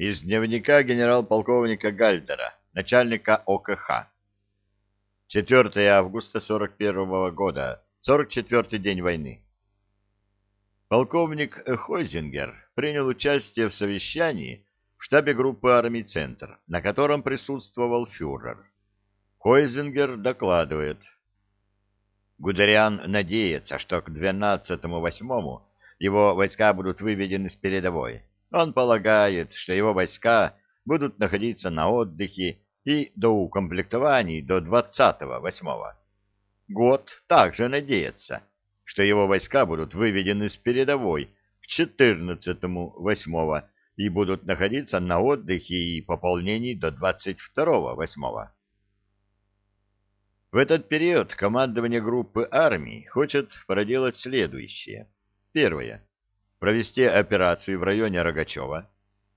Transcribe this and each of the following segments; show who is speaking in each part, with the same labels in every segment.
Speaker 1: Из дневника генерал-полковника Гальдера, начальника ОКХ. 4 августа 41 года, 44-й день войны. Полковник Хойзингер принял участие в совещании в штабе группы армий «Центр», на котором присутствовал фюрер. Хойзингер докладывает. Гудериан надеется, что к 12-8 его войска будут выведены с передовой. Он полагает, что его войска будут находиться на отдыхе и до укомплектований до 20-8. Год также надеется, что его войска будут выведены с передовой к 14-8 и будут находиться на отдыхе и пополнении до 22-8. В этот период командование группы армий хочет проделать следующее. Первое. Провести операцию в районе Рогачева.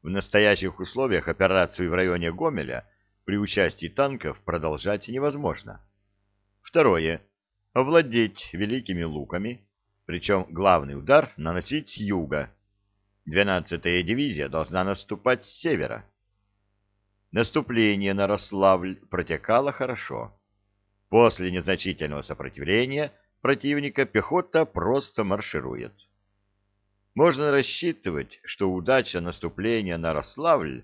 Speaker 1: В настоящих условиях операцию в районе Гомеля при участии танков продолжать невозможно. Второе. Овладеть великими луками, причем главный удар наносить с юга. 12-я дивизия должна наступать с севера. Наступление на Рославль протекало хорошо. После незначительного сопротивления противника пехота просто марширует. Можно рассчитывать, что удача наступления на Рославль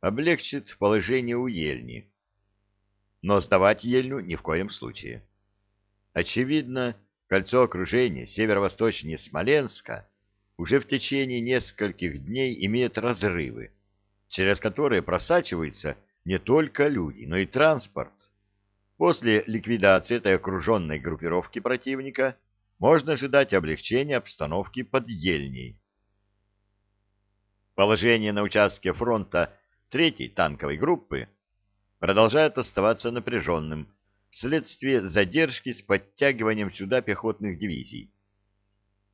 Speaker 1: облегчит положение у Ельни. Но сдавать Ельню ни в коем случае. Очевидно, кольцо окружения северо-восточнее Смоленска уже в течение нескольких дней имеет разрывы, через которые просачиваются не только люди, но и транспорт. После ликвидации этой окруженной группировки противника можно ожидать облегчения обстановки под Ельней. Положение на участке фронта третьей танковой группы продолжает оставаться напряженным вследствие задержки с подтягиванием сюда пехотных дивизий.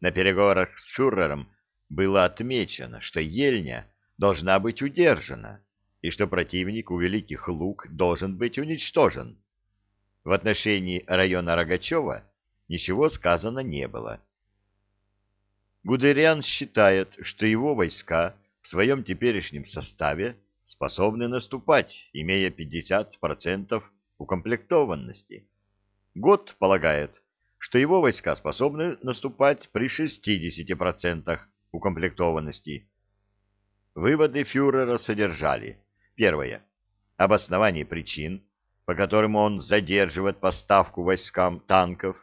Speaker 1: На переговорах с фюрером было отмечено, что Ельня должна быть удержана и что противник у Великих Луг должен быть уничтожен. В отношении района Рогачева ничего сказано не было. Гудериан считает, что его войска в своем теперешнем составе способны наступать, имея 50% укомплектованности. Год полагает, что его войска способны наступать при 60% укомплектованности. Выводы фюрера содержали. Первое. Обоснование причин, по которым он задерживает поставку войскам танков.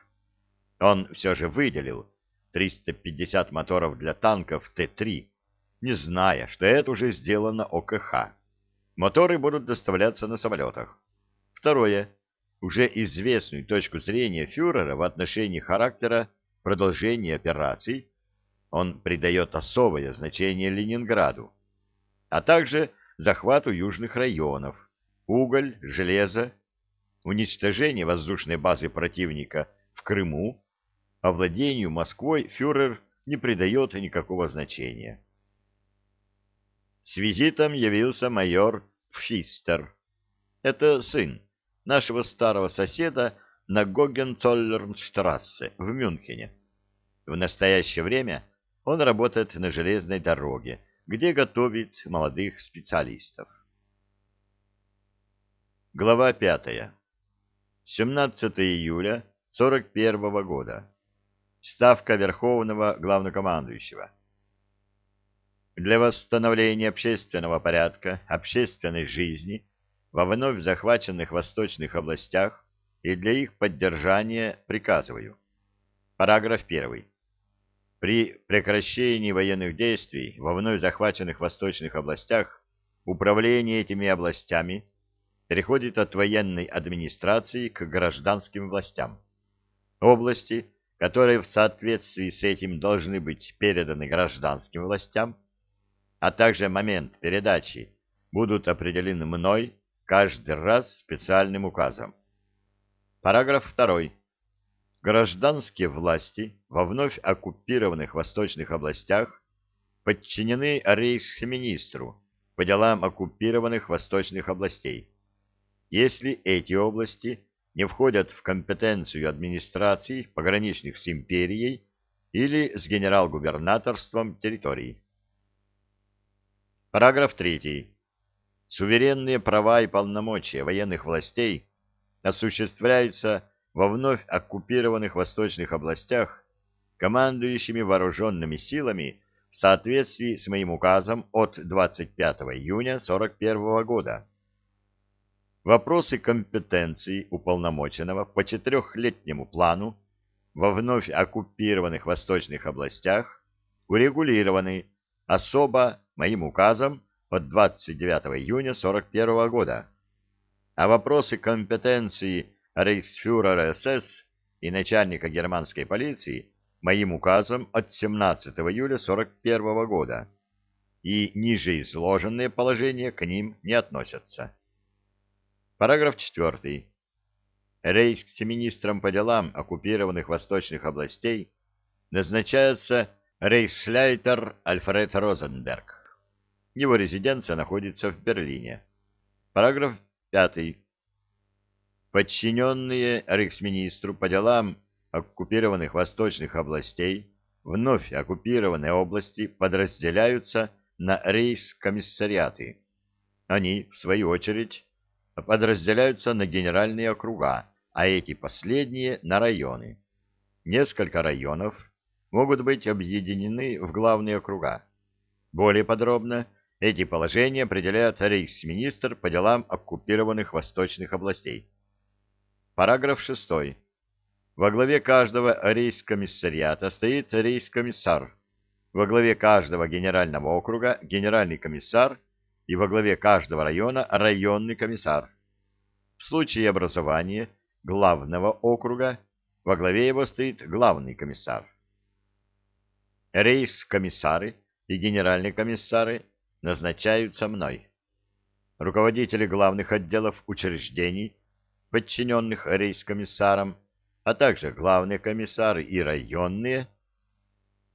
Speaker 1: Он все же выделил 350 моторов для танков Т-3, не зная, что это уже сделано ОКХ. Моторы будут доставляться на самолетах. Второе. Уже известную точку зрения фюрера в отношении характера продолжения операций он придает особое значение Ленинграду, а также захвату южных районов, уголь, железо, уничтожение воздушной базы противника в Крыму, а владению Москвой фюрер не придает никакого значения. С визитом явился майор Пфистер. Это сын нашего старого соседа на Гогенцоллернштрассе в Мюнхене. В настоящее время он работает на железной дороге, где готовит молодых специалистов. Глава пятая. 17 июля 41 года. Ставка Верховного Главнокомандующего. Для восстановления общественного порядка, общественной жизни во вновь захваченных восточных областях и для их поддержания приказываю. Параграф 1. При прекращении военных действий во вновь захваченных восточных областях управление этими областями переходит от военной администрации к гражданским властям. Области, которые в соответствии с этим должны быть переданы гражданским властям, а также момент передачи, будут определены мной каждый раз специальным указом. Параграф 2. Гражданские власти во вновь оккупированных восточных областях подчинены рейхсминистру по делам оккупированных восточных областей если эти области не входят в компетенцию администраций, пограничных с империей или с генерал-губернаторством территорий. Параграф 3. Суверенные права и полномочия военных властей осуществляются во вновь оккупированных восточных областях командующими вооруженными силами в соответствии с моим указом от 25 июня 1941 года. Вопросы компетенции уполномоченного по четырехлетнему плану во вновь оккупированных восточных областях урегулированы особо моим указом от 29 июня 1941 года, а вопросы компетенции рейхсфюрера СС и начальника германской полиции моим указом от 17 июля 1941 года, и ниже изложенные положения к ним не относятся. Параграф 4. Рейхсминистром по делам оккупированных восточных областей назначается рейхсляйтер Альфред Розенберг. Его резиденция находится в Берлине. Параграф 5. Подчиненные рейхсминистру по делам оккупированных восточных областей вновь оккупированные области подразделяются на рейс-комиссариаты. Они, в свою очередь, подразделяются на генеральные округа, а эти последние — на районы. Несколько районов могут быть объединены в главные округа. Более подробно эти положения определяет рейхсминистр по делам оккупированных восточных областей. Параграф 6. Во главе каждого рейскомиссариата стоит рейскомиссар, во главе каждого генерального округа генеральный комиссар и во главе каждого района районный комиссар. В случае образования главного округа во главе его стоит главный комиссар. Рейс-комиссары и генеральные комиссары назначаются мной. Руководители главных отделов учреждений, подчиненных рейс-комиссарам, а также главные комиссары и районные,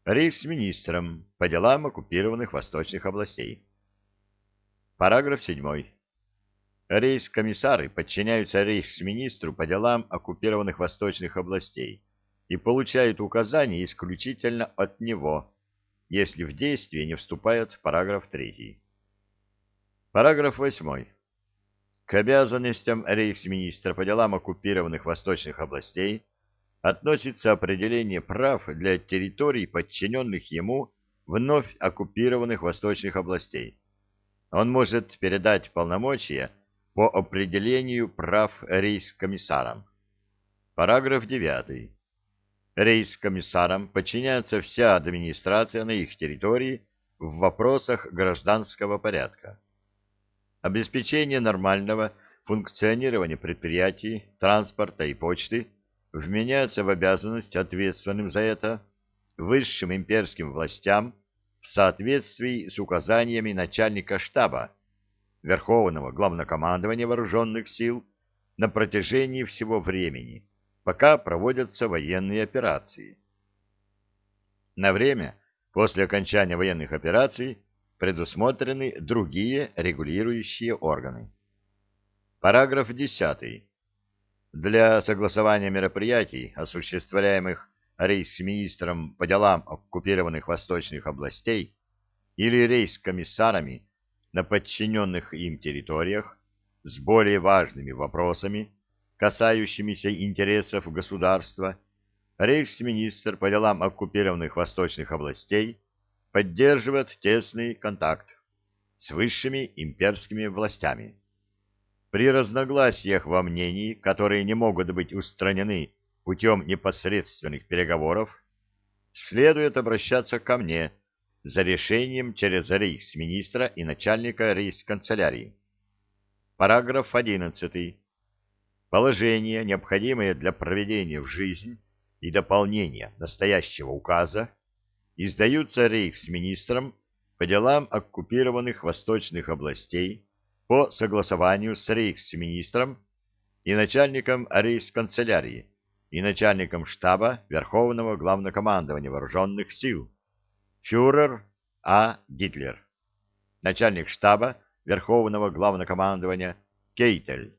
Speaker 1: рейхсминистром по делам оккупированных восточных областей. Параграф 7. Рейхскомиссары подчиняются рейхсминистру по делам оккупированных восточных областей и получают указания исключительно от него, если в действие не вступает параграф 3. Параграф 8. К обязанностям рейхсминистра по делам оккупированных восточных областей относится определение прав для территорий, подчиненных ему вновь оккупированных восточных областей. Он может передать полномочия по определению прав рейхскомиссарам. Параграф 9. Рейхскомиссарам подчиняется вся администрация на их территории в вопросах гражданского порядка обеспечение нормального функционирования предприятий, транспорта и почты вменяется в обязанность ответственным за это высшим имперским властям в соответствии с указаниями начальника штаба Верховного Главнокомандования Вооруженных Сил на протяжении всего времени, пока проводятся военные операции. На время после окончания военных операций предусмотрены другие регулирующие органы. Параграф 10. Для согласования мероприятий, осуществляемых рейс-министром по делам оккупированных восточных областей или рейс-комиссарами на подчиненных им территориях с более важными вопросами, касающимися интересов государства, рейхсминистр по делам оккупированных восточных областей поддерживает тесный контакт с высшими имперскими властями. При разногласиях во мнении, которые не могут быть устранены путем непосредственных переговоров, следует обращаться ко мне за решением через рейхсминистра и начальника рейхсканцелярии. Параграф 11. Положения, необходимые для проведения в жизнь и дополнения настоящего указа, издаются рейхсминистром по делам оккупированных восточных областей по согласованию с рейхсминистром и начальником рейхсканцелярии и начальником штаба Верховного Главнокомандования Вооруженных Сил фюрер А. Гитлер, начальник штаба Верховного Главнокомандования Кейтель,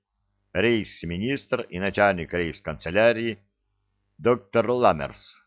Speaker 1: рейхсминистр и начальник рейхсканцелярии доктор Ламмерс.